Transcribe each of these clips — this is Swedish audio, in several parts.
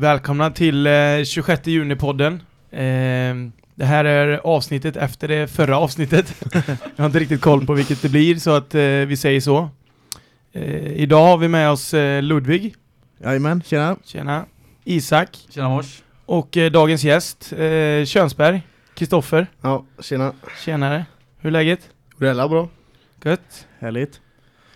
Välkomna till eh, 26 juni-podden. Eh, det här är avsnittet efter det förra avsnittet. Jag har inte riktigt koll på vilket det blir, så att eh, vi säger så. Eh, idag har vi med oss eh, Ludvig. Jajamän, tjena. Tjena. Isak. Tjena mors. Och eh, dagens gäst, eh, Könsberg. Kristoffer. Ja, tjena. Tjenare. Hur är läget? Det är alla bra. Gött. Härligt.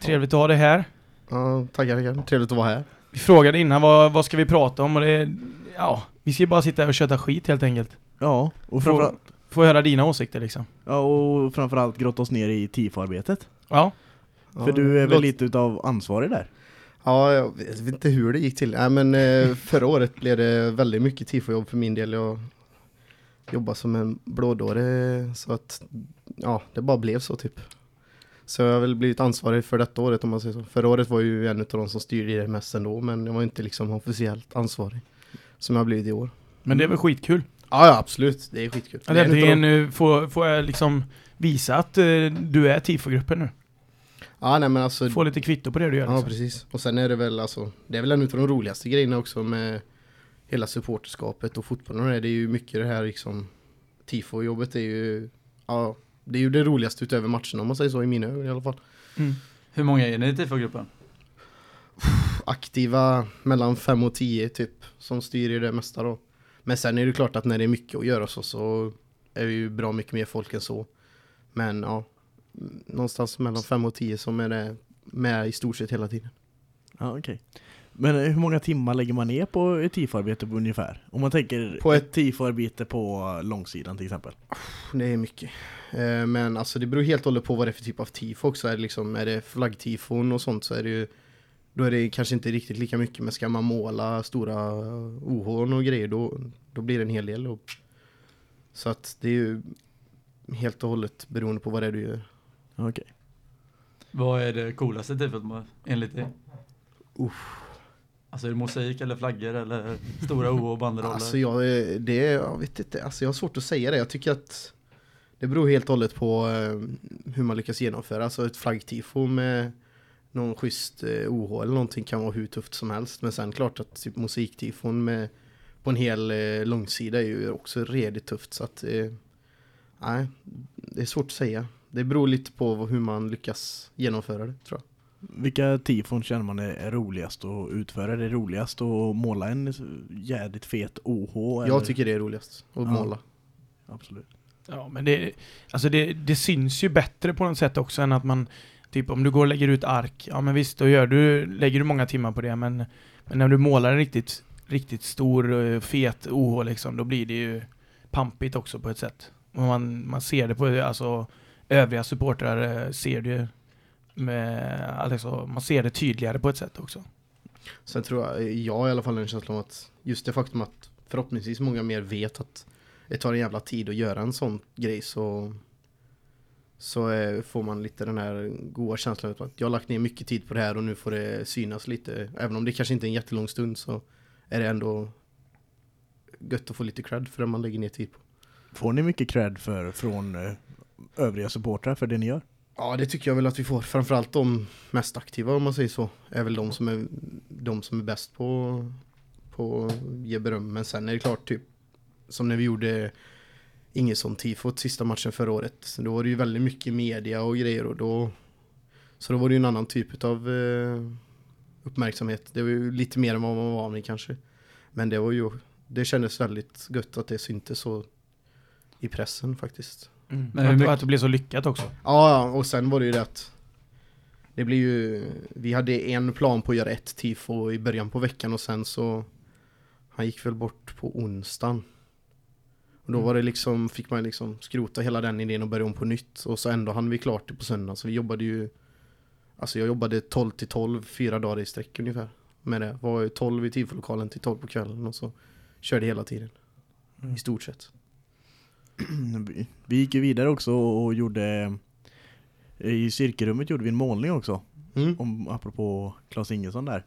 Trevligt att ha dig här. Ja, tackar, tackar. Trevligt att vara här. Vi frågade innan vad, vad ska vi prata om och det ja, vi ska bara sitta här och köta skit helt enkelt. Ja, och Få, framförallt, få höra dina åsikter liksom. ja, och framförallt grotta oss ner i TIFO-arbetet. Ja. Ja, För du är väl låt- lite utav ansvarig där? Ja, jag vet, jag vet inte hur det gick till. Nej, men eh, förra året blev det väldigt mycket tifo-jobb för min del. Jag jobbade som en blådåre så att ja, det bara blev så typ. Så jag har väl blivit ansvarig för detta året om man säger så. Förra året var ju en av de som styrde det mest ändå, men jag var inte liksom officiellt ansvarig. Som jag har blivit i år. Men det är väl skitkul. Ja, ja absolut. Det är skitkul. Att Det är en utav äntligen de- eh, få, få jag liksom visa att eh, du är tifogruppen nu. Ja, nej men alltså. Få lite kvitto på det du gör Ja, liksom. precis. Och sen är det väl alltså, det är väl en av de roligaste grejerna också med hela supporterskapet och fotbollen. och Det Det är ju mycket det här liksom, tifo-jobbet är ju, ja, det är ju det roligaste utöver matcherna om man säger så i mina ögon i alla fall. Mm. Hur många är ni i tifogruppen? Aktiva mellan 5 och 10 typ, som styr i det mesta då. Men sen är det klart att när det är mycket att göra så, så är det ju bra mycket mer folk än så. Men ja, någonstans mellan 5 och 10 som är det med i stort sett hela tiden. Ja, okej. Men eh, hur många timmar lägger man ner på ett TIFO-arbete på ungefär? Om man tänker På ett- ett TIFO-arbete på långsidan till exempel. Det är mycket. Eh, Men alltså det beror helt och hållet på vad det är för typ av tifo också. Är det, liksom, är det flaggtifon och sånt så är det ju då är det kanske inte riktigt lika mycket men ska man måla stora OH och grejer då, då blir det en hel del. Och, så att det är ju helt och hållet beroende på vad det är du gör. Okej. Vad är det coolaste tifot enligt er? Uff. Alltså är det mosaik eller flaggor eller stora O och banderoller? Alltså jag, det, jag vet inte, alltså jag har svårt att säga det. Jag tycker att det beror helt och hållet på eh, hur man lyckas genomföra. Alltså ett flaggtifo med någon schysst OH eller någonting kan vara hur tufft som helst. Men sen klart att typ mosaiktifon med på en hel eh, långsida är ju också redigt tufft. Så att nej, det är svårt att säga. Det beror lite på hur man lyckas genomföra det tror jag. Vilka tifon känner man är roligast att utföra? Är det roligast att måla en jädrigt fet OH? eller? Jag tycker det är roligast att Ja. måla. Absolut. Ja, men det, alltså det, det syns ju bättre på något sätt också än att man Typ om du går och lägger ut ark, ja men visst då gör du, lägger du många timmar på det men, men när du målar en riktigt, riktigt stor eh, fet OH liksom, då blir det ju pampigt också på ett sätt. Och man, man ser det på, alltså övriga supportrar eh, ser det med, alltså, man ser det tydligare på ett sätt också. Sen tror jag, jag i alla fall en känsla om att just det faktum att förhoppningsvis många mer vet att det tar en jävla tid att göra en sån grej så så eh, får man lite den här goda känslan av att jag har lagt ner mycket tid på det här och nu får det synas lite. Även om det kanske inte är en jättelång stund så är det ändå gött att få lite cred för det man lägger ner tid på. Får ni mycket cred för, från eh, övriga supportrar för det ni gör? Ja, det tycker jag väl att vi får. Framförallt de mest aktiva om man säger så. Är väl de som är, de som är bäst på, på att ge beröm. Men sen är det klart typ som när vi gjorde Ingesson-tifot sista matchen förra året. Då var det ju väldigt mycket media och grejer och då så då var det ju en annan typ av eh, uppmärksamhet. Det var ju lite mer än vad man var van vid kanske. Men det var ju det kändes väldigt gött att det syntes så i pressen faktiskt. Men hur att, mycket- att det blir så lyckat också. Ja, och sen var det ju det att det blir ju, vi hade en plan på att göra ett tifo i början på veckan och sen så han gick väl bort på onsdagen. Och då Mm. var det liksom, fick man liksom skrota hela den idén och börja om på nytt och så ändå hann vi klart det på söndag så vi jobbade ju Alltså jag jobbade 12 till 12 fyra dagar i sträck ungefär med det. Var ju 12 i tifolokalen till 12 på kvällen och så körde hela tiden Mm. i stort sett. Vi- gick ju vidare också och gjorde i cirkelrummet gjorde vi en målning också Mm. om, apropå Claes Ingesson där.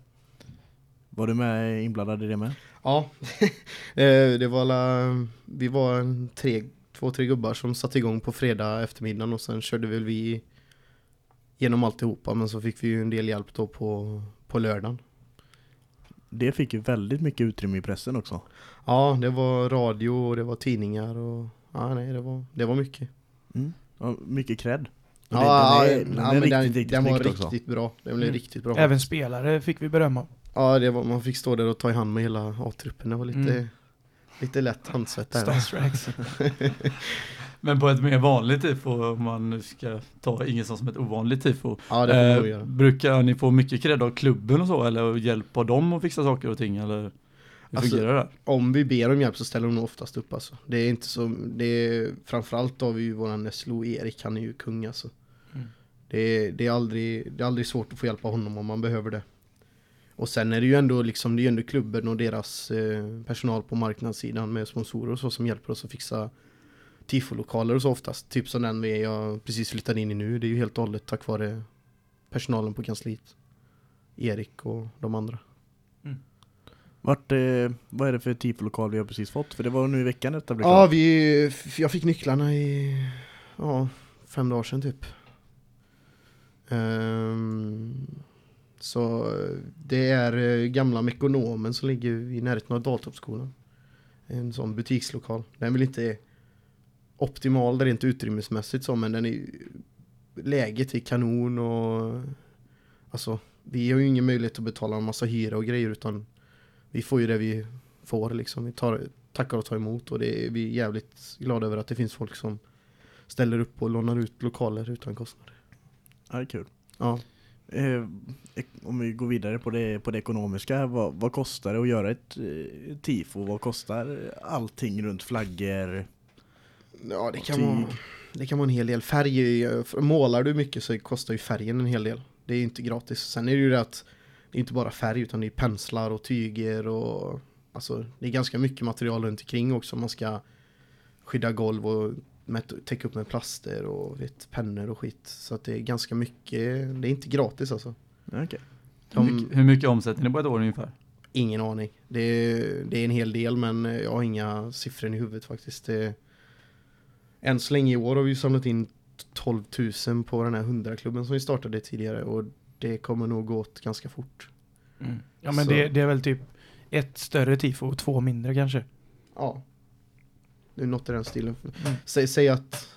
Var du med inblandad i det med? Ja, Eh, det var alla, vi var en tre, två, tre gubbar som satte igång på fredag eftermiddagen och sen körde väl vi genom alltihopa men så fick vi ju en del hjälp då på, på lördagen. det fick ju väldigt mycket utrymme i pressen också. Ja, det var radio och det var tidningar och ja, nej, det var, det var mycket. Mm. Mycket cred. Ja, den- ja, den är- den ja, är men den, riktigt, riktigt den var också. riktigt bra. Den blev Mm. riktigt bra. Även spelare fick vi beröm av. Ja, det var, man fick stå där och ta i hand med hela A-truppen. Det var lite, Mm. lite lätt handsvett där. Starstrikes. Men på ett mer vanligt tifo, om man nu ska ta Ingesson som ett ovanligt tifo. Ja, Eh, brukar ni få mycket cred av klubben och så eller hjälp av dem att fixa saker och ting eller hur Alltså, fungerar det? Om vi ber om hjälp så ställer de nog oftast upp alltså. Det är inte så, det är, framförallt har vi ju våran Neslo Erik, han är ju kung alltså. Mm. Det, är, det, är aldrig, det är aldrig svårt att få hjälp av honom om man behöver det. Och sen är det ju ändå liksom, det är ju ändå klubben och deras eh, personal på marknadssidan med sponsorer och så som hjälper oss att fixa tifolokaler och så oftast. Typ som den vi jag precis flyttade in i nu. Det är ju helt och hållet tack vare personalen på kansliet. Erik och de andra. Vart, eh, vad är det för tifo-lokal vi har precis fått? För det var nu i veckan detta blev Ja, klart. vi, jag fick nycklarna i ja, fem dagar sedan typ. Ehm, så det är eh, gamla Mekonomen som ligger i närheten av Daltorpsskolan. En sån butikslokal. Den är väl inte optimal rent utrymmesmässigt så, men den är läget är kanon och alltså vi har ju ingen möjlighet att betala en massa hyra och grejer utan vi får ju det vi får liksom. Vi tar, tackar och tar emot och det är, vi är jävligt glada över att det finns folk som ställer upp och lånar ut lokaler utan kostnader. Ja, det är kul. Ja. Eh, om vi går vidare på det, på det ekonomiska, vad, vad kostar det att göra ett eh, tifo? Vad kostar allting runt flaggor? Ja, det kan, vara, det kan vara en hel del. Färg, målar du mycket så kostar ju färgen en hel del. Det är ju inte gratis. Sen är det ju det att det är inte bara färg utan det är penslar och tyger och alltså det är ganska mycket material runt omkring också. Man ska skydda golv och täcka upp med plaster och vet, pennor och skit. Så att det är ganska mycket, det är inte gratis alltså. Ja, Okej. Hur, De- mycket, hur mycket omsätter ni på ett år ungefär? Ingen aning. Det är, det är en hel del men jag har inga siffror i huvudet faktiskt. Det, än så länge i år har vi samlat in 12 000 på den här 100-klubben som vi startade tidigare och det kommer nog gå åt ganska fort. Mm. Ja men det, det är väl typ ett större tifo och två mindre kanske. Ja. Det är något i den stilen. Mm. Säg, säg att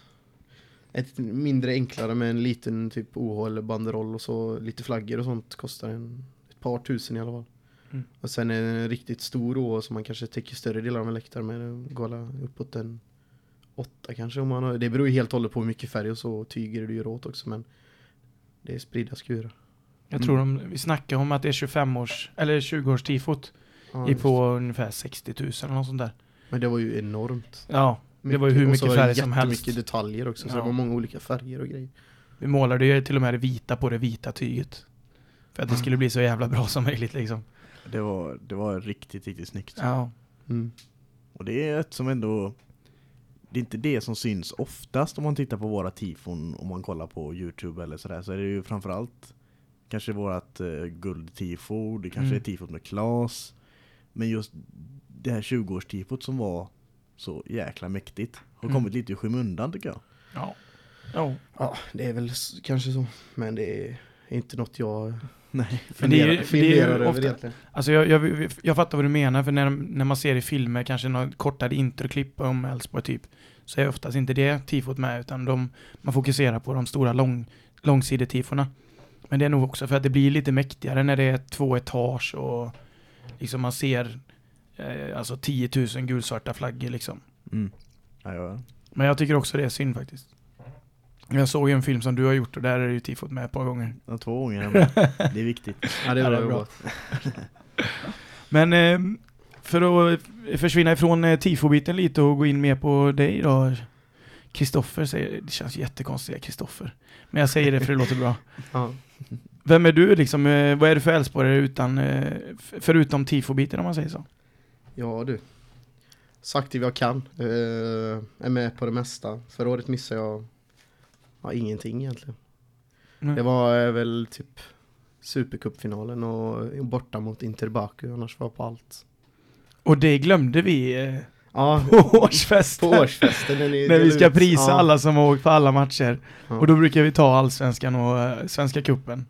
ett mindre enklare med en liten typ OH eller banderoll och så lite flaggor och sånt kostar en, ett par tusen i alla fall. Mm. Och sen en riktigt stor OH som man kanske täcker större delar av en läktare med går uppåt en åtta kanske om man har, det beror ju helt och hållet på hur mycket färg och så tyger du gör åt också men det är spridda skurar. Jag tror de, vi snackar om att det är 25 års, eller 20 års tifot Ja, i på ungefär 60 000 eller något sånt där. Men det var ju enormt. Ja, Det var ju hur och så mycket var det färg som helst. jättemycket detaljer också så Ja. det var många olika färger och grejer. vi målade ju till och med det vita på det vita tyget. För att det skulle bli så jävla bra som möjligt liksom. Det var, det var riktigt, riktigt snyggt. Ja. Mm. Och det är ett som ändå det är inte det som syns oftast om man tittar på våra tifon om man kollar på Youtube eller sådär så är det ju framförallt kanske vårat eh, guldtifo, det kanske Mm. är tifot med Klas men just det här 20-årstifot som var så jäkla mäktigt har Mm. kommit lite i skymundan tycker jag. Ja. Ja. Ja, det är väl kanske så. Men det är inte något jag Nej. Men det är funderar, det är funderar över ofta- egentligen. Alltså jag, jag, jag fattar vad du menar, för när, när man ser i filmer, kanske något kortare introklipp om Elfsborg typ, så är oftast inte det tifot med, utan de, man fokuserar på de stora lång, långsidetifona. Men det är nog också för att det blir lite mäktigare när det är två etage och liksom man ser eh, alltså 10 000 gulsvarta flaggor liksom. Mm. Ja, ja. Men jag tycker också det är synd faktiskt. Jag såg en film som du har gjort och där är ju tifot med ett par gånger. Ja, Två gånger. Det är viktigt. Ja, det är bra. Men eh, för att försvinna ifrån eh, tifobiten lite och gå in mer på dig då. Kristoffer säger, det känns jättekonstigt att säga Kristoffer. Men jag säger det för det låter bra. Vem är du liksom? Eh, vad är du för Elfsborgare utan, eh, förutom tifobiten om man säger så? ja du. Så aktiv jag kan. Eh, är med på det mesta. Förra året missade jag ja, ingenting egentligen. Mm. Det var väl typ Supercupfinalen och borta mot Interbaku. Annars var jag på allt. Och det glömde vi Ja, på årsfesten. på årsfesten. När, vi ska ut- prisa ja. alla som har åkt på alla matcher. Ja. Och då brukar vi ta allsvenskan och eh, svenska kuppen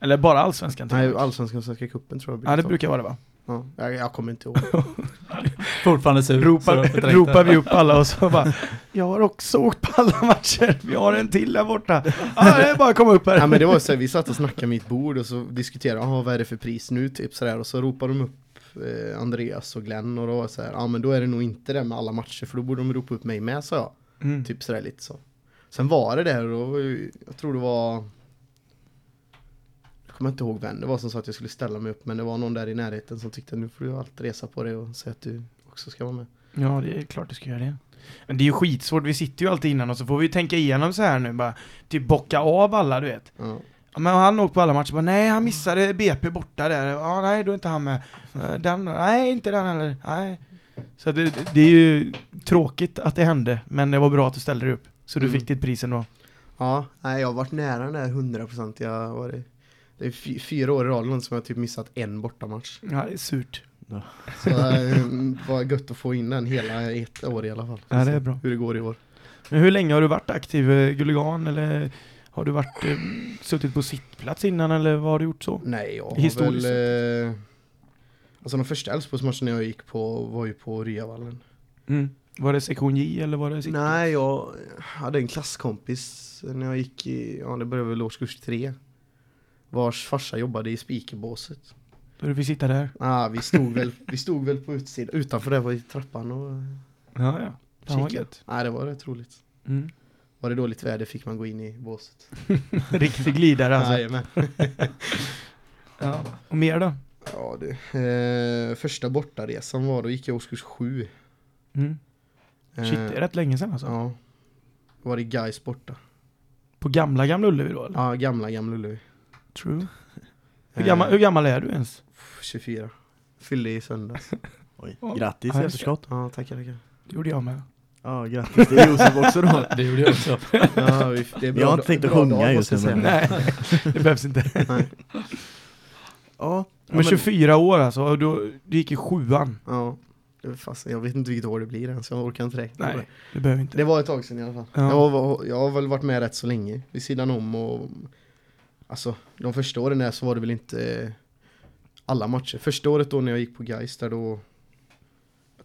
Eller bara allsvenskan Nej, allsvenskan och svenska cupen tror jag Ja det ta. brukar vara det va? Ja, jag, jag kommer inte ihåg. Fortfarande sur. Ropar, ropar vi upp alla och så bara Jag har också åkt på alla matcher, vi har en till där borta. Ja, det är bara att komma upp här. Ja men det var så här, vi satt och snackade vid ett bord och så diskuterade, jaha vad är det för pris nu typ sådär och så ropade de upp eh, Andreas och Glenn och då var det så här, ja men då är det nog inte det med alla matcher för då borde de ropa upp mig med sa jag. Mm. Typ sådär lite så. Sen var det där och då, jag tror det var Jag kommer inte ihåg vem det var som sa att jag skulle ställa mig upp men det var någon där i närheten som tyckte nu får du allt resa på dig och säga att du också ska vara med. Ja, det är klart du ska göra det. Men det är ju skitsvårt, vi sitter ju alltid innan och så får vi tänka igenom så här nu bara, typ bocka av alla du vet. Ja. Ja, men han åkt på alla matcher, bara, nej han missade BP borta där, ja nej då är inte han med. Eh, Den, nej inte den heller, nej. Så det, det är ju tråkigt att det hände, men det var bra att du ställde dig upp. Så du Mm. fick ditt pris ändå. Ja, nej, jag har varit nära den där 100% jag var det. Det är fy, fyra år i rad som jag typ missat en bortamatch. Ja, det är surt. Så det var gött att få in den hela ett år i alla fall. Ja, det är bra. Hur det går i år. Men hur länge har du varit aktiv eh, Gulligan eller har du varit, eh, suttit på sittplats innan eller vad har du gjort så? Nej, jag har väl... Eh, alltså de första Elfsborgsmatcherna jag gick på var ju på Ryavallen. Mm. Var det sektion J eller var det sittplats? Nej, jag hade en klasskompis när jag gick i, ja det började väl årskurs tre. Vars farsa jobbade i speakerbåset. Då du fick sitta där? Ah, vi, stod väl, vi stod väl på utsidan, utanför där var i trappan och Ja, ja. Fan vad gött. Nej, det var rätt roligt. Mm. Var det dåligt väder fick man gå in i båset. Riktig glidare alltså. Jajamän. Ja. Och mer då? Ja du. Eh, första bortaresan var, då gick jag årskurs sju. Mm. Shit, det är rätt länge sedan alltså. Ja. Var det Gais borta. På gamla Gamla Ullevi då eller? Ja, gamla Gamla Ullevi. True. Hur Eh, gammal, hur gammal är du ens? 24. Fyllde i söndags. Oj. Ja. Grattis Ja, i efterskott. Ja, tackar, tackar. Det gjorde jag med. Ja, grattis till Josef också då. Det gjorde jag också. Ja, vi- det är bra, Jag har inte tänkt att sjunga just nu, men- Nej, det behövs inte. Nej. Ja, Men 24 år alltså, du, du gick i sjuan. Ja. Det var Fast, jag vet inte vilket år det blir än, så jag orkar inte räkna Nej, det. det behöver inte. Det var ett tag sedan i alla fall. Ja. Jag, har, jag har väl varit med rätt så länge vid sidan om och Alltså de första åren där så var det väl inte alla matcher. Första året då när jag gick på Gais där då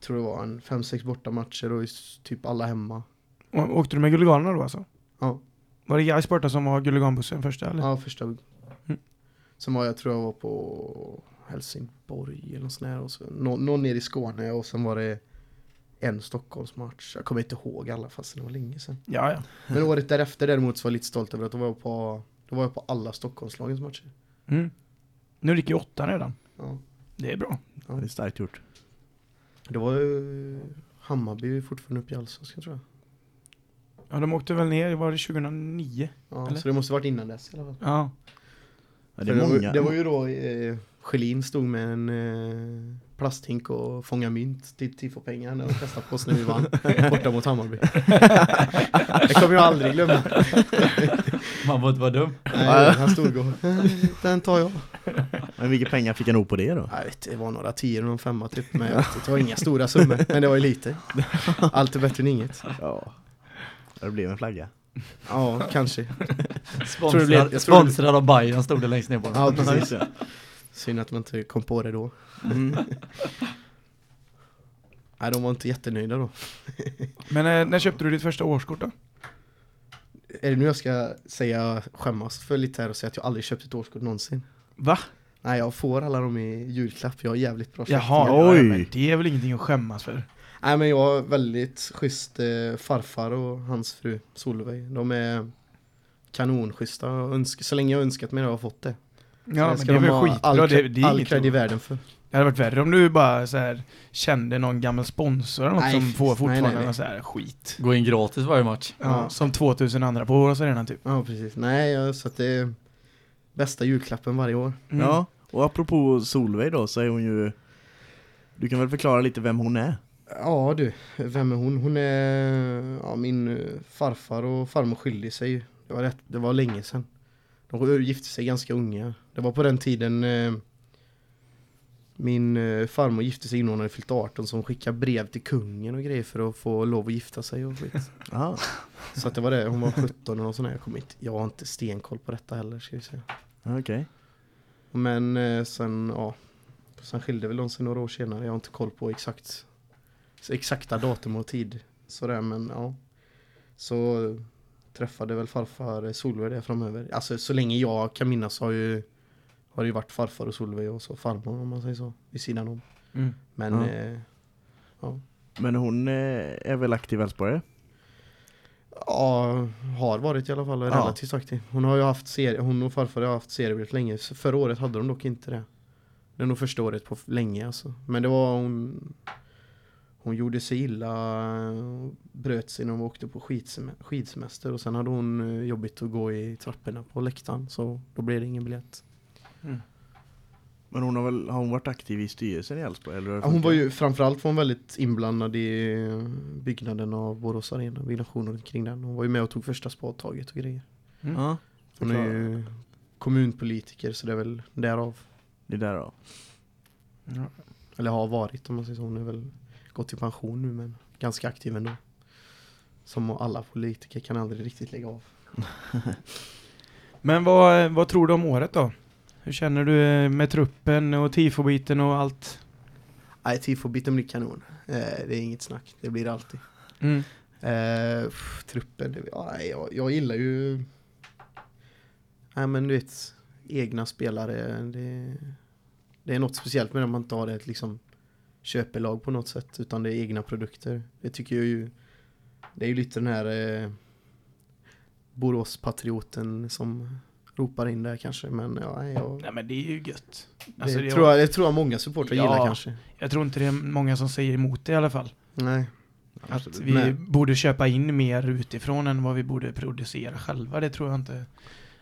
tror det var en 5-6 borta matcher och typ alla hemma. Och, åkte du med Gulliganerna då alltså? Ja. Var det Gais borta som var Gulliganbussen första eller? Ja, första. Mm. Sen var jag tror jag var på Helsingborg eller något sånt där och så, nå, någon nere i Skåne och sen var det en Stockholmsmatch. Jag kommer inte ihåg alla fast det var länge sedan. Ja, ja. Men året därefter däremot så var jag lite stolt över att då var jag på, då var jag på alla Stockholmslagens matcher. Mm. Nu gick i åtta redan. Ja. Det är bra. ja, det är starkt gjort. Det var ju Hammarby fortfarande uppe i Allsvenskan tror jag. Ja, de åkte väl ner, var det 2009? Ja, Eller? så det måste varit innan dess i alla fall. Ja. Ja, det är det, många. var, det var ju då eh, Schelin stod med en eh, plasthink och fångade mynt till tifo-pengar när de kastade på oss när vi vann borta mot Hammarby. det kommer jag aldrig glömma. Man får inte vara dum. Nej, han stod och "Eh, den tar jag. Men vilka pengar fick han nog på det då? Jag vet, det var några tio och någon femma typ. Men jag det var inga stora summor. Men det var ju lite. Allt är bättre än inget. Ja. Det blev en flagga. Ja, kanske. Sponsrad, blev- jag av Bayern stod det längst ner på den. Ja, Ja, precis. det. Synd att man inte kom på det då. Mm. Nej, de var inte jättenöjda då. Men eh, när köpte du ditt första årskort då? Är det nu jag ska säga skämmas för lite här och säga att jag aldrig köpt ett årskort någonsin? Va? Nej, jag får alla dem i julklapp. Jag har jävligt bra Jaha, släktingar. ja, Oj. men det är väl ingenting att skämmas för? Nej, men jag har väldigt schysst eh, farfar och hans fru Solveig. De är kanonschyssta. Önsk, så länge jag önskat mig det har jag fått det. Ja, men det är de väl ha skitbra. All, Det, det, är all inget cred i världen för. det hade varit värre om du bara så här, kände någon gammal sponsor eller något Nej, som nej, får fortfarande nej, nej. någon så här skit. Gå in gratis varje match. Ja, Ja. Som 2000 andra på Åros Arena typ. Ja, precis. Nej, jag, så att det är bästa julklappen varje år. Mm. Ja, och apropå Solveig då så är hon ju... Du kan väl förklara lite vem hon är? Ja du, vem är hon? Hon är ja, min eh, farfar och farmor skilde sig. Det var, rätt, det var länge sedan. De gifte sig ganska unga. Det var på den tiden eh, min eh, farmor gifte sig innan hon hade fyllt 18 så hon skickade brev till kungen och grejer för att få lov att gifta sig och skit. Ja, Så att det var det, hon var 17 och sånt där. Jag, kommer inte, jag har inte stenkoll på detta heller ska vi säga. okej. Men eh, sen, ja. Sen skilde väl de sig några år senare. Jag har inte koll på exakt exakta datum och tid. Sådär men ja. Så träffade väl farfar Solveig där framöver. Alltså så länge jag kan minnas har ju har det ju varit farfar och Solveig och så farmor om man säger så. Vid sidan om. Mm. Men Ja. eh, Men hon eh, är väl aktiv Elfsborgare? Ja, har varit i alla fall relativt aktiv. Hon har ju haft serie, hon och farfar har haft seriebiljett länge. Förra året hade de dock inte det. Det är nog första året på länge alltså. Men det var hon Hon gjorde sig illa och bröt sig när hon åkte på skidsem- skidsemester och sen hade hon eh, jobbigt att gå i trapporna på läktaren så då blev det ingen biljett. Mm. Men hon har väl har hon varit aktiv i styrelsen i Elfsborg? Eller hur Ja, hon var ju framförallt var hon väldigt inblandad i eh, byggnaden av Borås Arena, byggnationen kring den. Hon var ju med och tog första spadtaget och grejer. Mm. Ja, Hon är ju kommunpolitiker så det är väl därav. det där då. Ja. Eller har varit om man säger så. Hon är väl gått i pension nu men ganska aktiv ändå. Som alla politiker kan aldrig riktigt lägga av. Men vad, vad tror du om året då? Hur känner du eh, med truppen och tifobiten och allt? Nej, tifobiten blir kanon. Eh, det är inget snack. Det blir det alltid. Mm. Eh, pff, truppen, ja, jag, jag gillar ju... Nej men du vet, egna spelare. Det, det är något speciellt med när man inte har ett liksom köpelag på något sätt. Utan det är egna produkter. Det tycker jag ju... Det är ju lite den här eh, Boråspatrioten som ropar in där kanske. Men ja, nej, jag, Nej men det är ju gött. Alltså, det, det tror jag, det tror jag många supportrar Ja. gillar kanske. Jag tror inte det är många som säger emot det i alla fall. Nej. Att Absolut. vi Nej. borde köpa in mer utifrån än vad vi borde producera själva. Det tror jag inte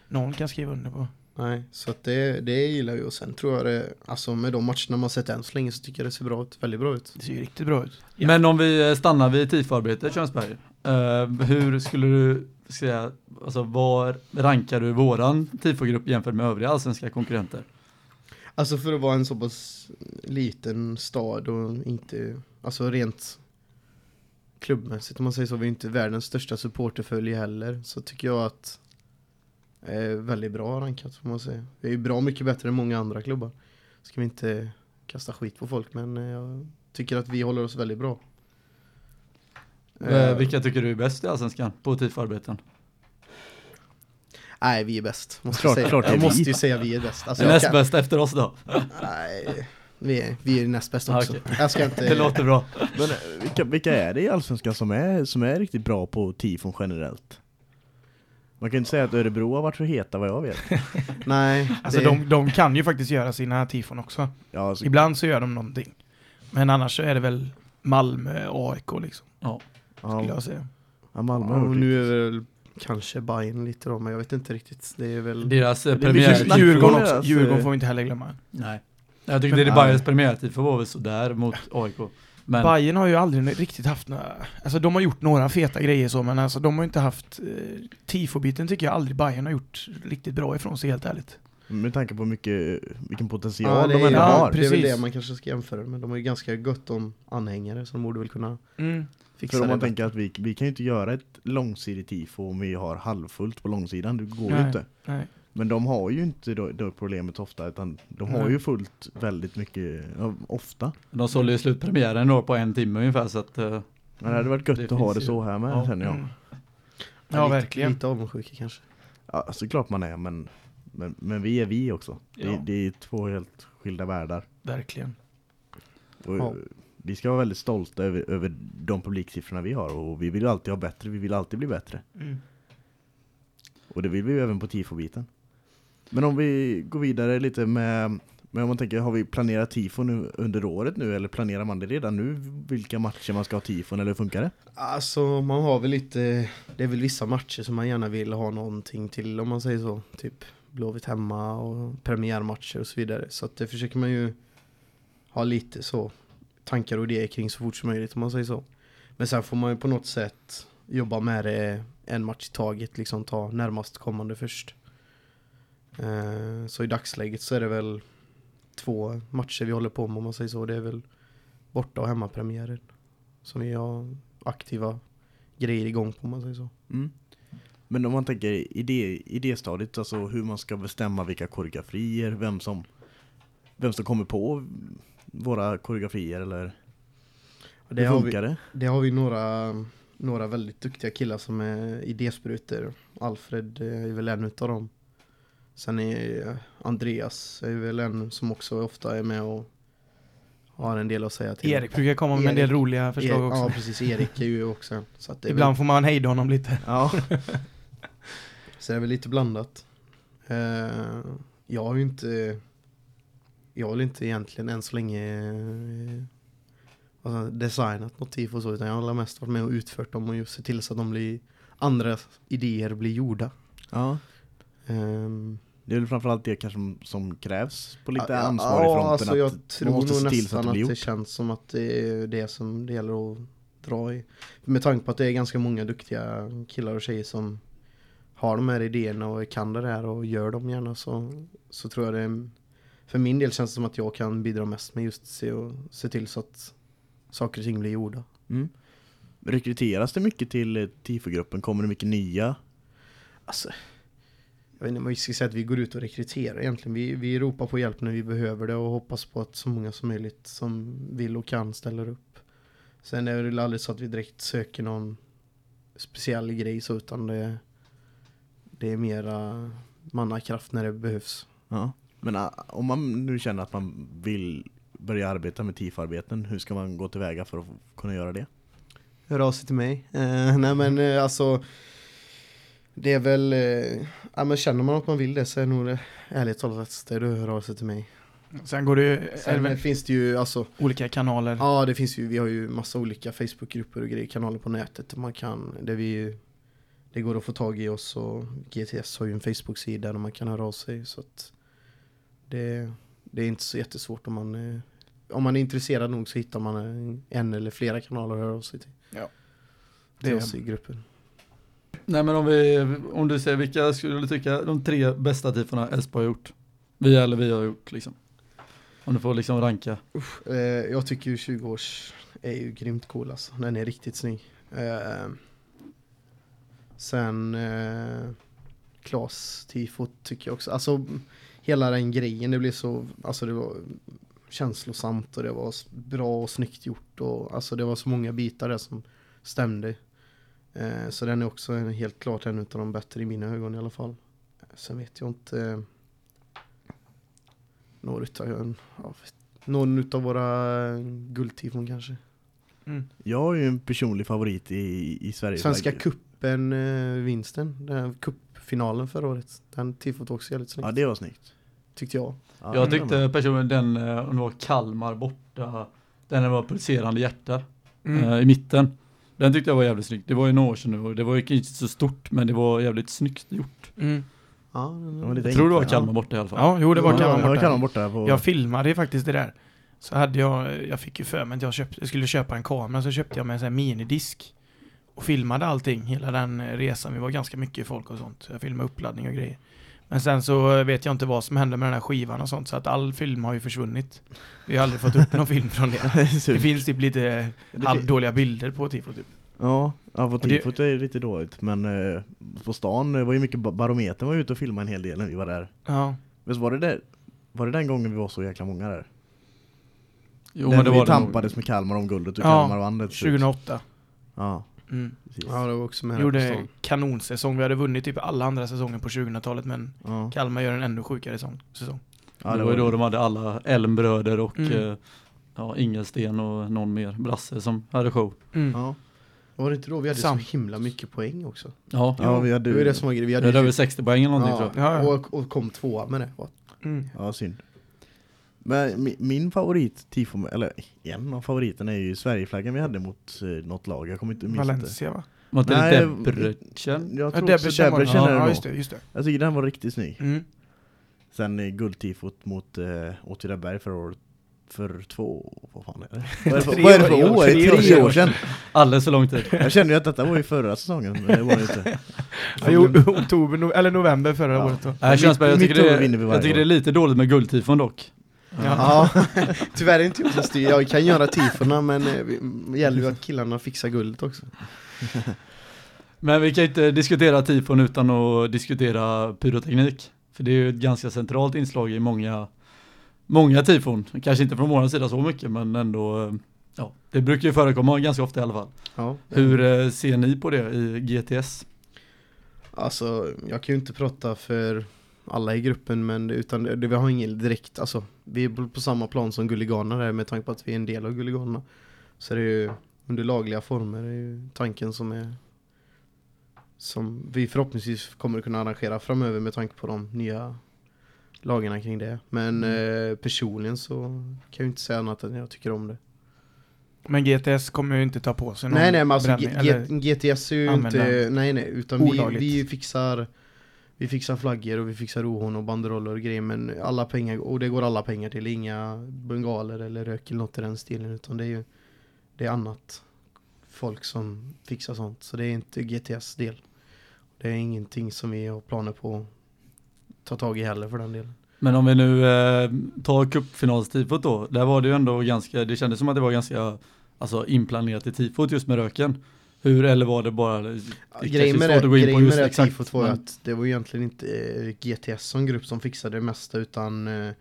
någon kan skriva under på. Nej, så att det, det gillar jag och sen tror jag det, alltså med de matcherna man sett än så länge så tycker jag det ser bra ut, väldigt bra ut. Det ser ju riktigt bra ut. Ja. Men om vi stannar vid tifo-arbetet, Könsberg. eh, hur skulle du säga, alltså var rankar du våran tifogrupp jämfört med övriga allsvenska konkurrenter? Alltså för att vara en så pass liten stad och inte, alltså rent klubbmässigt om man säger så, vi är inte världens största supporterfölje heller, så tycker jag att det är väldigt bra rankat får man säga. Vi är ju bra mycket bättre än många andra klubbar. Ska vi inte kasta skit på folk men eh, jag tycker att vi håller oss väldigt bra. Eh, Eh, vilka tycker du är bäst i allsvenskan på tifo-arbeten? Nej, vi är bäst. Måste Klart- jag säga. klart jag vi. måste ju säga vi är bäst. Alltså, näst kan- bäst efter oss då? Nej, vi är, vi är näst bäst Ah, också. okej. Jag ska inte... Det låter bra. Men eh, vilka, vilka är det i Allsvenskan som är, som är riktigt bra på tifon generellt? Man kan inte säga att Örebro har varit så heta vad jag vet. Nej, Alltså det, de, de kan ju faktiskt göra sina tifon också. Ja, alltså, Ibland så gör de någonting. Men annars så är det väl Malmö, AIK liksom, Ja. Skulle ja, jag säga. ja, Malmö ja, nu är väl kanske Bayern lite då, men jag vet inte riktigt. Det är väl... Deras eh, premiär... Djurgården också. Djurgården får vi inte heller glömma. Nej. Jag tycker Men- det är Bayerns premiärtifo var väl sådär mot AIK. Men Bayern har ju aldrig riktigt haft några, alltså de har gjort några feta grejer så, men alltså de har ju inte haft, eh, tifobiten tycker jag aldrig Bayern har gjort riktigt bra ifrån sig helt ärligt. Med tanke på mycket, vilken potential Ja, det, de är, ändå ja, har. det är väl precis. det man kanske ska jämföra med. De har ju ganska gott om anhängare så de borde väl kunna Mm. Fixa För om det man bättre. tänker att vi, vi kan ju inte göra ett långsidigt tifo om vi har halvfullt på långsidan, det går ju Nej. inte. Nej. Men de har ju inte då, det problemet ofta, utan de har Nej. ju fullt väldigt mycket, ofta. de sålde ju slut premiären då på en timme ungefär så att... eh, Men det hade varit gött Det att ha det ju. så här med, Ja. känner jag. Mm. Ja, Ja, lite, verkligen. Lite avundsjuka kanske. Ja, såklart man är, men, men, men vi är vi också. Ja. Det, det är två helt skilda världar. Verkligen. Och Ja. Vi ska vara väldigt stolta över, över de publiksiffrorna vi har och vi vill ju alltid ha bättre, vi vill alltid bli bättre. Mm. Och det vill vi ju även på tifo-biten. Men om vi går vidare lite med, med om man tänker, har vi planerat tifo nu under året nu eller planerar man det redan nu vilka matcher man ska ha tifon eller hur funkar det? Alltså man har väl lite, det är väl vissa matcher som man gärna vill ha någonting till om man säger så. Typ Blåvitt hemma och premiärmatcher och så vidare. Så att det försöker man ju ha lite så tankar och idéer kring så fort som möjligt om man säger så. Men sen får man ju på något sätt jobba med det en match i taget, liksom ta närmast kommande först. Eh, så i dagsläget så är det väl två matcher vi håller på med om man säger så. Det är väl borta och hemmapremiärer. Som vi har aktiva grejer igång på om man säger så. Mm. Men om man tänker i det stadiet, alltså hur man ska bestämma vilka koreografier, vem som vem som kommer på våra koreografier eller det, hur har vi, funkar det? det har vi några, några väldigt duktiga killar som är idésprutor. Alfred är väl en utav dem. Sen är Andreas är väl en som också ofta är med och har en del att säga till. Erik brukar komma med en del Erik. roliga förslag Erik, också. Ja precis, Erik är ju också. Så att det är Ibland väl, får man hejda honom lite. Ja, så det är väl lite blandat. Eh, jag har ju inte Jag har inte egentligen än så länge eh, alltså, designat något tifo så utan jag har mest varit med och utfört dem och just se till så att de blir andra idéer blir gjorda. ja. Ehm, Det är väl framförallt det kanske som, som krävs på lite ja, ansvarig ja, fronten. alltså att jag tror nog nästan att det det, känns som att det är det som det gäller att dra i. Med tanke på att det är ganska många duktiga killar och tjejer som har de här idéerna och kan det där och gör dem gärna så, så tror jag det är, för min del känns det som att jag kan bidra mest med just se, och, se till så att saker och ting blir gjorda. Mm. Rekryteras det mycket till eh, TIFO-gruppen? Kommer det mycket nya? Alltså, jag vet inte om vi ska säga att vi går ut och rekryterar egentligen. Vi, vi ropar på hjälp när vi behöver det och hoppas på att så många som möjligt som vill och kan ställer upp. Sen är det väl aldrig så att vi direkt söker någon speciell grej så utan det, det är mera mannakraft när det behövs. Ja. Men ah, om man nu känner att man vill börja arbeta med TIFO-arbeten, hur ska man gå tillväga för att kunna göra det? Hör av sig till mig. Eh, nej men eh, alltså det är väl, eh, ja men känner man att man vill det så är nog det ärligt talat det är det att höra av sig till mig. Sen går det ju Sen även finns det ju alltså olika kanaler. Ja, det finns ju, vi har ju massa olika Facebookgrupper och grejer, kanaler på nätet man kan, där vi det går att få tag i oss och GTS har ju en Facebook-sida där man kan höra av sig så att det, det är inte så jättesvårt om man är, om man är intresserad nog så hittar man en, eller flera kanaler att höra av sig till. Ja. Det- oss i gruppen. Nej men om vi, om du säger vilka skulle du tycka de tre bästa tifona Elfsborg har gjort? Vi eller vi har gjort liksom. Om du får liksom ranka. Eh, jag tycker ju 20 års är ju grymt cool alltså. Den är riktigt snygg. Eh, sen eh, Klas tifo tycker jag också. Alltså hela den grejen, det blev så, alltså det var känslosamt och det var bra och snyggt gjort och alltså det var så många bitar där som stämde. Eh, så den är också en, helt klart en av de bättre i mina ögon i alla fall. Sen vet jag inte eh, några utav, ja, någon utav våra guldtifon kanske. Mm. Jag har ju en personlig favorit i, i Sverige. Svenska cupen eh, vinsten, den här cupfinalen förra året. Den tifot var också jävligt snyggt. Ja, det var snyggt. Tyckte jag. Ja, jag tyckte personligen den, eh, om det var Kalmar borta, den där var pulserande hjärta Mm. eh, i mitten. Den tyckte jag var jävligt snygg. Det var ju några år sedan nu och det var ju inte så stort men det var jävligt snyggt gjort. Mm. Ja, det Jag tror det var Kalmar borta i alla fall. Ja, jo det var Ja, Kalmar det var borta. Kalmar borta på... Jag filmade ju faktiskt det där. Så hade jag, jag fick ju för mig att jag, köpte, jag skulle köpa en kamera, så köpte jag mig en sån här minidisk. Och filmade allting, hela den eh, resan. Vi var ganska mycket folk och sånt. Så jag filmade uppladdning och grejer. Men sen så eh, vet jag inte vad som hände med den här skivan och sånt, så att all film har ju försvunnit. Vi har aldrig fått upp någon film från det. Det finns typ lite Det- halvdåliga bilder på tifo typ. Ja, ja på det- tifot är det lite dåligt. Men eh, på stan eh, var ju mycket, ba- Barometern var ute och filmade en hel del när vi var där. Ja. Men så var det där, var det den gången vi var så jäkla många där? Jo den men det vi var det tampades med Kalmar om guldet och Ja, Kalmar vann det till slut. 2008. Ja, Mm. precis. ja, det var också med Gjorde kanonsäsong. Vi hade vunnit typ alla andra säsonger på 2000-talet men Ja. Kalmar gör en ännu sjukare sång, säsong. Ja, det var ju då de hade alla Elmbröder och Mm. eh, ja, Ingelsten och någon mer, Brasse som hade show. Mm. Ja, Var det inte då vi hade Sam. så himla mycket poäng också? Ja, ja vi hade Det var det som var grejen. Vi hade över 60 poäng eller någonting ja, tror jag. Ja, ja. Och, och kom tvåa med det. Mm. Ja, synd. Men mi- min favorit, tifo, eller en av favoriterna är ju Sverigeflaggan vi hade mot eh, något lag. Jag kommer inte minnas det. Valencia va? Det Debrecen? Jag Ja, tror Debrecen också. Debrecen är det ja, nog. just det, just det. Jag tycker den var riktigt snygg. Mm. Sen eh, guldtifot mot eh, Åtvidaberg förra året. För två, vad fan är det? Vad är det för, Tre vad är det år- för år? tre Tre, år tre år sedan. Alldeles för lång tid. Jag kände ju att detta var ju förra säsongen, men det var det inte. Ja, jo, oktober, no eller november förra Ja. året då. Nej, Könsberg, jag tycker, år det, jag tycker det är lite dåligt med guldtifon dock. Ja. Ja, tyvärr är inte jag som styr. Jag kan göra tifona men eh, det gäller ju att killarna fixar guldet också. Men vi kan inte diskutera tifon utan att diskutera pyroteknik. För det är ju ett ganska centralt inslag i många, många tifon. Kanske inte från vår sida så mycket men ändå eh, Ja, det brukar ju förekomma ganska ofta i alla fall. Ja. Hur eh, ser ni på det i GTS? Alltså, jag kan ju inte prata för alla i gruppen men utan det, det, vi har ingen direkt, alltså vi är på samma plan som Gulliganerna där med tanke på att vi är en del av Gulliganerna. Så det är ju under lagliga former är ju tanken som är som vi förhoppningsvis kommer kunna arrangera framöver med tanke på de nya lagarna kring det. Men eh, personligen så kan jag ju inte säga annat än jag tycker om det. Men GTS kommer ju inte ta på sig någon Nej nej men alltså G- G- GTS är ju inte, nej nej utan vi, vi fixar vi fixar flaggor och vi fixar rohorn och banderoller och grejer men alla pengar, och det går alla pengar till, inga bengaler eller rök eller något i den stilen utan det är ju Det är annat folk som fixar sånt. Så det är inte GTS del. Det är ingenting som vi har planer på att ta tag i heller för den delen. Men om vi nu eh, tar cupfinalstifot då, där var det ju ändå ganska, det kändes som att det var ganska alltså inplanerat i tifot just med röken. Hur, eller var det bara, det Grejen med det, grejen med det exakt, tifot var men- att det var egentligen inte eh, GTS som grupp som fixade det mesta utan eh,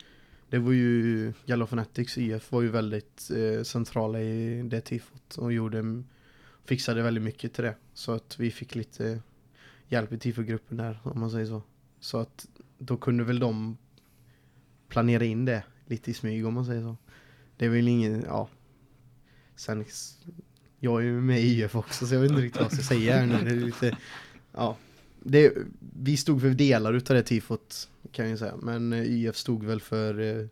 det var ju Yellow Fanatics IF var ju väldigt eh, centrala i det tifot och gjorde fixade väldigt mycket till det så att vi fick lite hjälp i tifogruppen där om man säger så. Så att då kunde väl de planera in det lite i smyg om man säger så. Det är väl ingen, ja. Sen, jag är ju med i IF också så jag vet inte riktigt vad jag ska säga här nu. Det är lite, ja. Det, vi stod för delar utav det tifot kan jag ju säga. Men eh, IF stod väl för eh,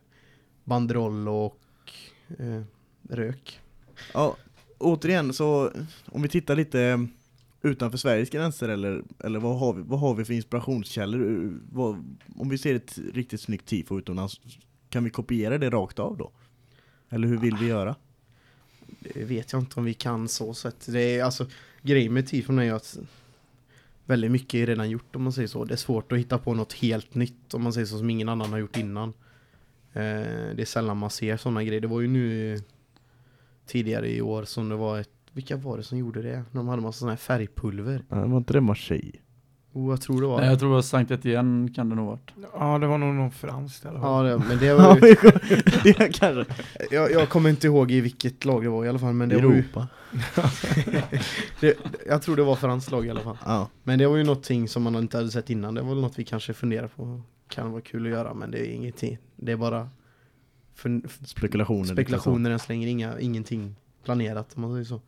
banderoll och eh, rök. Ja, återigen så om vi tittar lite eh, utanför Sveriges gränser eller, eller vad, har vi, vad har vi för inspirationskällor? Eh, vad, om vi ser ett riktigt snyggt tifo utomlands, kan vi kopiera det rakt av då? Eller hur vill vi göra? Det vet jag inte om vi kan så sett. Det är alltså grejen med tifon är ju att väldigt mycket är redan gjort om man säger så. Det är svårt att hitta på något helt nytt om man säger så som ingen annan har gjort innan. Eh, det är sällan man ser sådana grejer. Det var ju nu tidigare i år som det var ett vilka var det som gjorde det? De hade massa sådana här färgpulver. Ja, var inte det Marseille? Oh, jag tror det var Nej, jag tror att Sankt Etienne kan det nog varit. Ja, det var nog någon alla fall. Ja, det, men det var ju, det kanske. jag, jag kommer inte ihåg i vilket lag det var i alla fall. Men det var ju, Europa. det, jag tror det var franskt lag i alla fall. Ja. Men det var ju någonting som man inte hade sett innan. Det var väl något vi kanske funderar på. Kan vara kul att göra men det är ingenting. Det är bara för, Spekulationer. lite spekulationer än så länge. Inga, ingenting planerat om man säger så.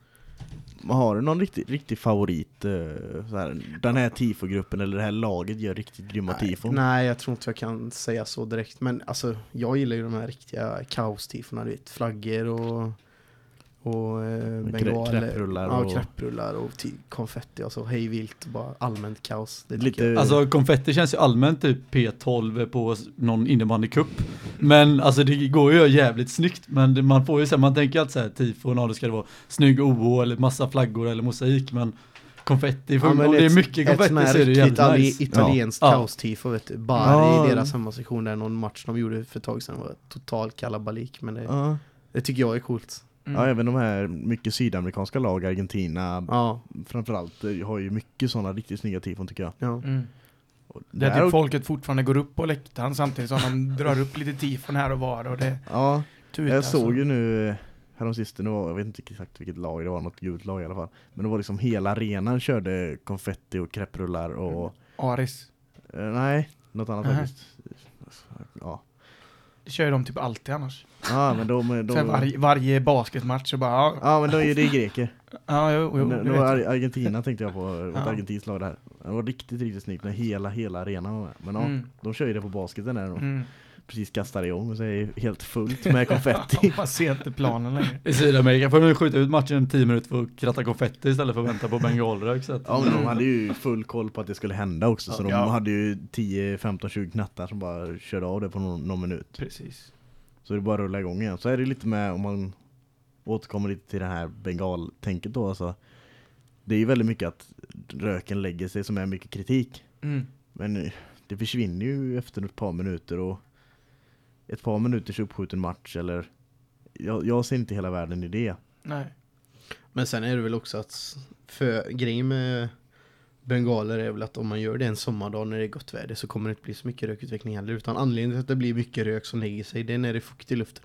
Har du någon riktig, riktig favorit? eh, här, den här tifogruppen eller det här laget gör riktigt grymma tifon? Nej, jag tror inte jag kan säga så direkt. Men alltså, jag gillar ju de här riktiga kaostifona, du vet. Flaggor och, och eh, bengaler. kräpprullar Ja, och- kräpprullar och konfetti. Alltså hej vilt, bara allmänt kaos. Det Lite, jag. Alltså konfetti känns ju allmänt typ P12 på någon innebandycup. Men alltså det går ju jävligt snyggt. Men det, man får ju säga, man tänker alltid såhär tifon, ja då ska det vara snygg OO eller massa flaggor eller mosaik. Men konfetti, Ja, men om det är ett- mycket ett konfetti så är det jävligt itali- nice. italienskt Ja. kaostifo vet du. Bara Ja. i deras hemmasektion där någon match de gjorde för ett tag sedan var total kalabalik. Men det, ja. det tycker jag är coolt. Mm. ja, även de här mycket sydamerikanska lag, Argentina Ja, framförallt, eh, har ju mycket sådana riktigt snygga tifon tycker jag. ja. Mm. Och Där där- typ folket fortfarande går upp på läktaren samtidigt som de drar upp lite tifon här och var och det Ja, tutar jag såg så. ju nu eh, var, jag vet inte exakt vilket lag det var, något gult lag i alla fall. Men det var liksom hela arenan körde konfetti och kräpprullar och... Aris. Eh, nej, något annat Nähä. faktiskt. Ja. Det kör ju de typ alltid annars. Ja, men de... de Sen varje, basketmatch så bara ja, Ja, men då är det greker. ja jo, jo, det, var Argentina tänkte jag på, ett Ja. argentinskt lag där. Det var riktigt, riktigt snyggt när hela, hela arenan var med. Men ja, Mm. de kör ju det på basketen där och Mm. Precis kastar igång och så är det helt fullt med konfetti. Man ser inte planen längre. I Sydamerika får de skjuta ut matchen 10 minuter för att kratta konfetti istället för att vänta på bengalrök. Att, Ja men de hade ju full koll på att det skulle hända också så de Ja. hade ju 10, 15, 20 knattar som bara körde av det på någon, någon minut. Precis. Så det är bara att rulla igång igen. Så är det lite med om man återkommer lite till det här bengaltänket då alltså. Det är ju väldigt mycket att röken lägger sig som är mycket kritik. Mm. Men eh, det försvinner ju efter ett par minuter och ett par minuters uppskjuten match eller jag, jag ser inte hela världen i det. Nej. Men sen är det väl också att för grejen med bengaler är väl att om man gör det en sommardag när det är gott väder så kommer det inte bli så mycket rökutveckling heller. Utan anledningen till att det blir mycket rök som lägger sig, det är när det är fukt i luften.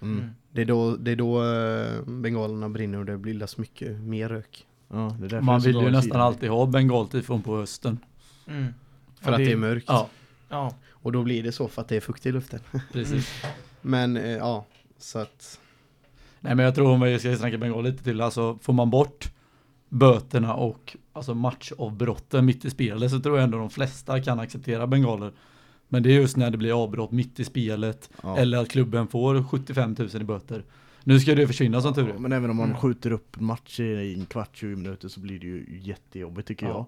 Mm. Mm. Det är då, det är då eh, bengalerna brinner och det bildas mycket mer rök. Ja, det Man det vill ju nästan alltid ha bengaltifon på hösten. Mm. För Ja, att det är mörkt. Ja, Ja. Och då blir det så för att det är fukt i luften. precis. Men eh, ja, så att Nej men jag tror om vi ska snacka bengal lite till, alltså får man bort böterna och alltså matchavbrotten mitt i spelet så tror jag ändå de flesta kan acceptera bengaler. Men det är just när det blir avbrott mitt i spelet Ja. eller att klubben får 75 000 i böter. Nu ska det försvinna som tur Ja, är. men även om man Mm. skjuter upp match i en kvart, 20 minuter så blir det ju jättejobbigt tycker Ja. jag.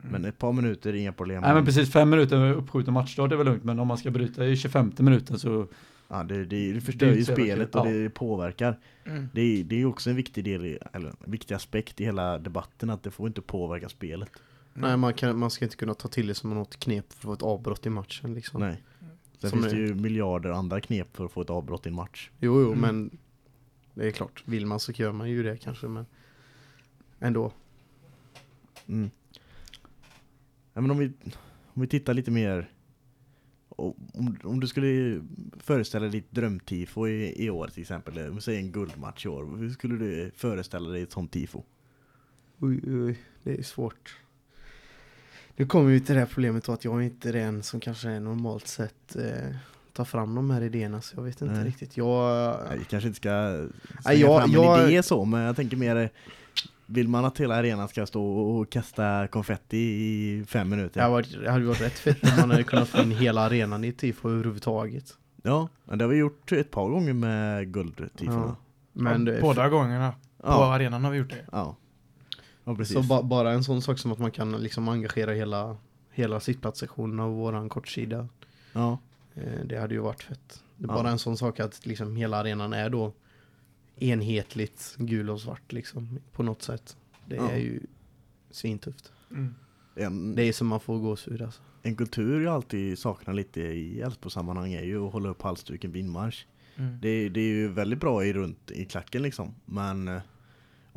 Mm. Men ett par minuter, inga problem. Nej men precis, fem minuter uppskjuten matchstart är väl lugnt men om man ska bryta i 25 minuten så Ja, det, det, det förstör Det ju spelet och Ja. det påverkar. Mm. Det är, det är också en viktig del, i, eller en viktig aspekt i hela debatten att det får inte påverka spelet. nej, man, kan, man ska inte kunna ta till det som något knep för att få ett avbrott i matchen. Liksom. Nej. Sen Som finns det är- ju miljarder andra knep för att få ett avbrott i en match. Jo, jo, Mm. men det är klart. Vill man så gör man ju det kanske, men ändå. Mm. Ja, men om vi, om vi tittar lite mer om, om du skulle föreställa dig ditt drömtifo i, i år till exempel, om vi säger en guldmatch i år, hur skulle du föreställa dig ett sånt tifo? Oj, oj, det är svårt. Nu kommer vi till det här problemet att jag inte är den som kanske är normalt sett eh, tar fram de här idéerna så jag vet inte Nej. riktigt. Jag, Nej, vi kanske inte ska slänga jag- fram jag- en idé så, men jag tänker mer vill man att hela arenan ska stå och kasta konfetti i fem minuter? det, hade varit, det hade varit rätt fett om man hade kunnat få in hela arenan i tifo överhuvudtaget. Ja, men det har vi gjort ett par gånger med guldtifona. Men ja, det, båda gångerna. På Ja, arenan har vi gjort det. ja. ja precis. Så ba, bara en sån sak som att man kan liksom engagera hela, hela sittplatssektionen av våran kortsida. ja. Eh, det hade ju varit fett. Det är Ja. bara en sån sak att liksom hela arenan är då enhetligt gul och svart liksom på något sätt. Det Ja. är ju svintufft. Mm. En, Det är som man får gåshud alltså. en kultur jag alltid saknar lite i Älvsborgssammanhang är ju att hålla upp halsduken vid inmarsch. Mm. Det, det är ju väldigt bra i runt i klacken liksom, men eh,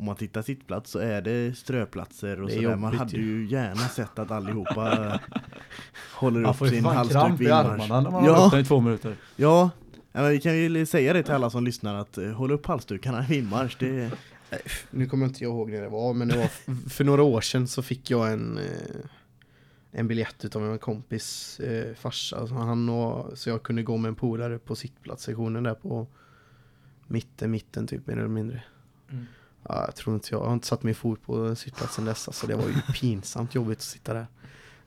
om man tittar sittplats så är det ströplatser och sådär. Man hade ju. ju gärna sett att allihopa eh, håller man upp får ju sin fan halsduk kramp vid i inmarsch. armarna när man Ja. har i två minuter. Ja, men vi kan ju säga det till alla som lyssnar att uh, hålla upp halsdukarna vid inmarsch. Det, Nu kommer inte jag ihåg när det var, men det var för några år sedan så fick jag en eh, en biljett utav en kompis eh, farsa. Så, han och, så jag kunde gå med en polare på sittplatssektionen där på mitten, mitten typ mer eller mindre. Mm. Ja, jag tror inte jag, jag har inte satt min fot på sittplatsen dessa så det var ju pinsamt jobbigt att sitta där.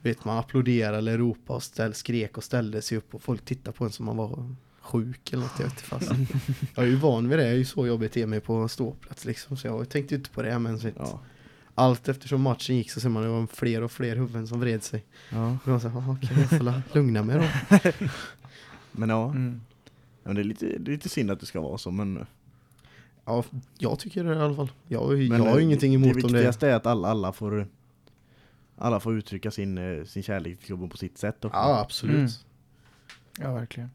Vet man applåderade eller ropade och ställ, skrek och ställde sig upp och folk tittade på en som man var sjuk eller något, jag vet inte fasen. Jag är ju van vid det, jag är ju så jobbigt det är mig på ståplats liksom så jag tänkte inte på det men så, ja. allt eftersom matchen gick så ser man det var fler och fler huvuden som vred sig. Ja. Och jag sa, "Jaha, okej jag får lugna mig då. Men ja, Mm. ja det, är lite, det är lite synd att det ska vara så men, Ja, jag tycker det i alla fall. Jag, men jag har eh, ju ingenting Det emot om det. viktigaste är att alla, alla får alla får uttrycka sin, eh, sin kärlek till klubben på sitt sätt. också. Ja, absolut. Mm. Ja, verkligen.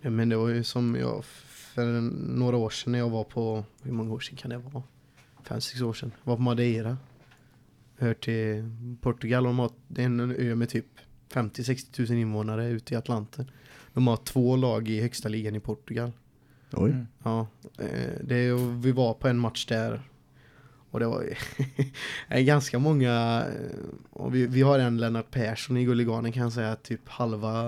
Ja, men det var ju som jag för några år sedan när jag var på, hur många år sedan kan det vara? Fem, sex år sedan. Jag var på Madeira. Hör till Portugal de har, det är en ö med typ 50-60 000 invånare ute i Atlanten. De har två lag i högsta ligan i Portugal. Oj. Mm. Ja, eh, det, vi var på en match där. Och det var eh, ganska många, eh, och vi, vi har en Lennart Persson i Gulliganen kan jag säga, typ halva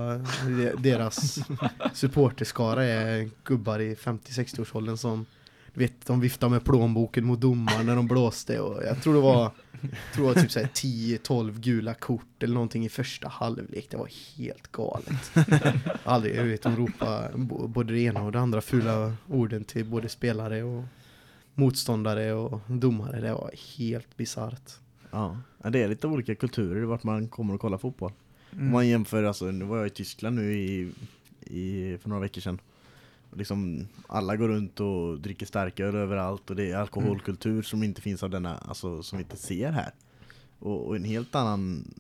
de- deras supporterskara är gubbar i 50-60 årsåldern som du vet, de viftar med plånboken mot domaren när de blåste och jag tror det var, jag tror det var typ så här 10-12 gula kort eller någonting i första halvlek. Det var helt galet. Aldrig, jag vet, de ropade både det ena och det andra fula orden till både spelare och motståndare och domare. Det var helt bisarrt. Ja. det är lite olika kulturer vart man kommer och kollar fotboll. Om Mm. man jämför, alltså, nu var jag i Tyskland nu i, i, för några veckor sedan. Liksom, alla går runt och dricker starköl överallt och det är alkoholkultur som inte finns av denna, alltså som vi inte ser här. Och, och en helt annan,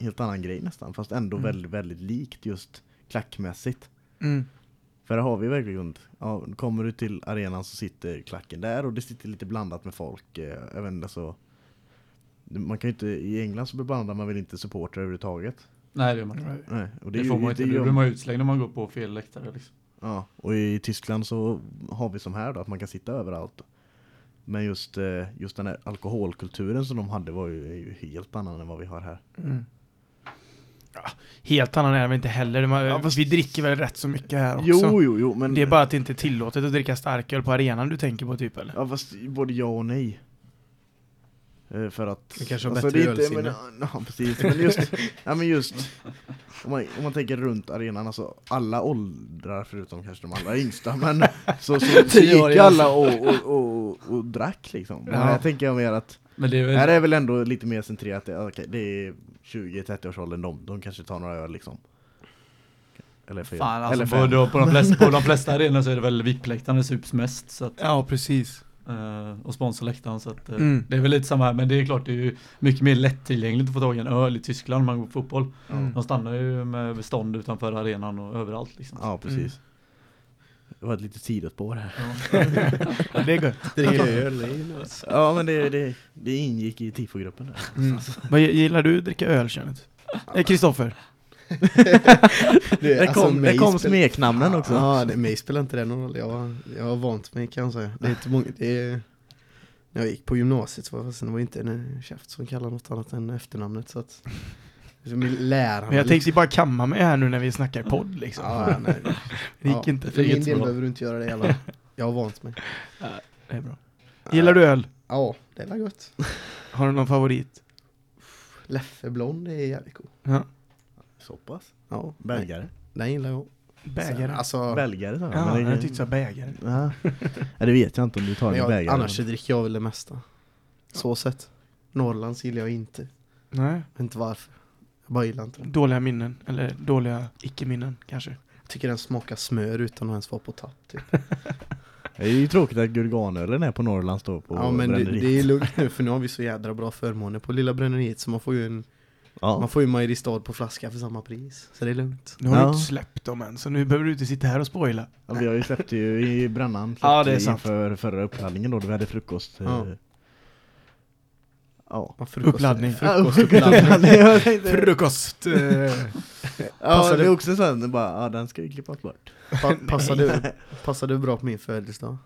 helt annan grej nästan, fast ändå Mm. väldigt, väldigt likt just klackmässigt. Mm. För där har vi verkligen, ja, kommer du till arenan så sitter klacken där och det sitter lite blandat med folk, eh, även alltså man kan ju inte, i England så bebannar man väl inte supportrar överhuvudtaget. Nej det gör man inte. Nej, och Det, är får ju- man inte. det ju- blir man utslängd om man går på fel läktare liksom. Ja, och i Tyskland så har vi som här då, att man kan sitta överallt. Men just, eh, just den här alkoholkulturen som de hade var ju, ju helt annan än vad vi har här. Mm. Ja, helt annan är det väl inte heller. Man, Ja, fast- Vi dricker väl rätt så mycket här också. Jo, jo, jo, men... Det är bara att det inte är tillåtet att dricka starköl på arenan du tänker på typ eller? Ja, fast både ja och nej. Eh, För att... Vi kanske har alltså, bättre inte- ölsinne. men, Ja, precis. Men just, ja, men just om, man, om man tänker runt arenan, alltså alla åldrar förutom kanske de allra yngsta, men så, så, så gick alla och, och, och, och drack liksom. Men Ja. här tänker jag mer att Men det är väl... Här är väl ändå lite mer centrerat, det, okej, det är 20-30 års åldern de, de kanske tar några öl liksom. Eller fyra. Fan alltså Eller på, då, på, de flesta, på de flesta arenor så är det väl VIP-läktaren det sups mest så att, Ja, precis. Eh, och sponsorläktaren så att eh, Mm. det är väl lite samma här men det är klart det är ju mycket mer lättillgängligt att få tag i en öl i Tyskland om man går på fotboll. Mm. De stannar ju med bestånd utanför arenan och överallt liksom. Ja, precis. Det var ett litet sidospår här. Ja, det är öl, det är nice. Ja, men det, det, det ingick i tifogruppen. Mm. Vad gillar du att dricka öl Kenneth? Eh, Kristoffer? Det, Det alltså, kom, det kom smeknamnen också. Ja, det, mig spelar inte det någon roll. Jag, jag har vant mig kan jag säga. Det är inte många, det är, när jag gick på gymnasiet så var det var inte en käft som kallade något annat än efternamnet så att lärarna Men jag tänkte bara kamma mig här nu när vi snackar podd liksom. Ja, nej, Det gick ja, inte. För min del behöver du inte göra det heller. Jag har vant mig. Det är bra. Gillar du öl? Ja, det är väl gott. Har du någon favorit? Leffe Blond är jävligt god. Ja. Så pass. Ja, Belgare. Den gillar jag. Bägare? Alltså, Belgare sa jag. ja, men det- jag tyckte du sa bägare. Ja. ja, det vet jag inte om du tar en jag, bägare. annars så dricker jag väl det mesta. Så sett. Norrlands gillar jag inte. Nej. Jag inte varför. Jag bara gillar inte den. Dåliga minnen, eller dåliga icke-minnen kanske. Jag tycker den smakar smör utan att ens vara på tapp. Typ. Det är ju tråkigt att Gurganölen är på Norrlands då på Ja men det, det är lugnt nu för nu har vi så jädra bra förmåner på lilla bränneriet så man får ju en ja. Man får ju Mariestad på flaska för samma pris. Så det är lugnt. Nu har du Ja. inte släppt dem än, så nu behöver du inte sitta här och spoila. ja, vi har ju släppt ju i brännan Ja, det är sant. inför förra uppladdningen då, då vi hade frukost. Ja. eh, Ja. Frukost- Uppladdning. Frukost! eh, Ja, det är också sen bara, ja den ska ju klippas bort. Pa, passar, du, passar du bra på min födelsedag?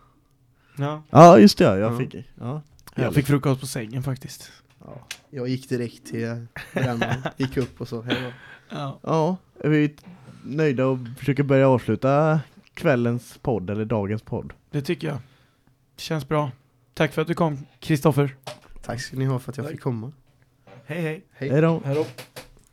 ja. Ja just det, jag Ja. fick ja. Jag fick frukost på sängen faktiskt. Ja. Jag gick direkt till brännan, gick upp och så, hej. Ja. ja, är vi nöjda och försöker börja avsluta kvällens podd eller dagens podd? Det tycker jag. Känns bra. Tack för att du kom, Kristoffer. Tack ska ni ha för att jag fick komma. Hej hej. Hej. Hej då! Hej då.